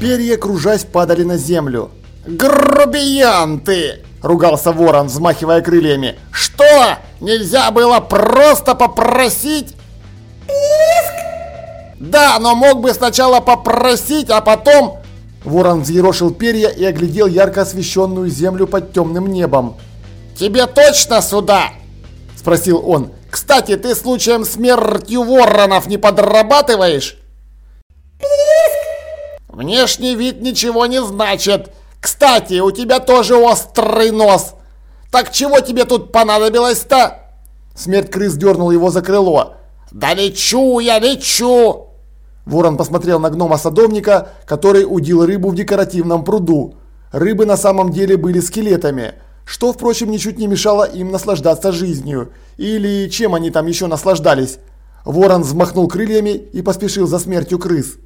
Перья, кружась, падали на землю. «Грубиян ты!» – ругался ворон, взмахивая крыльями. «Что? Нельзя было просто попросить?» «Да, но мог бы сначала попросить, а потом...» Ворон взъерошил перья и оглядел ярко освещенную землю под темным небом. «Тебе точно сюда?» – спросил он. «Кстати, ты случаем смертью воронов не подрабатываешь?» «Внешний вид ничего не значит. Кстати, у тебя тоже острый нос. Так чего тебе тут понадобилось-то?» Смерть крыс дернул его за крыло. «Да лечу я, лечу!» Ворон посмотрел на гнома-садовника, который удил рыбу в декоративном пруду. Рыбы на самом деле были скелетами, что, впрочем, ничуть не мешало им наслаждаться жизнью. Или чем они там еще наслаждались. Ворон взмахнул крыльями и поспешил за смертью крыс.